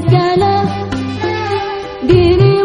kalah diri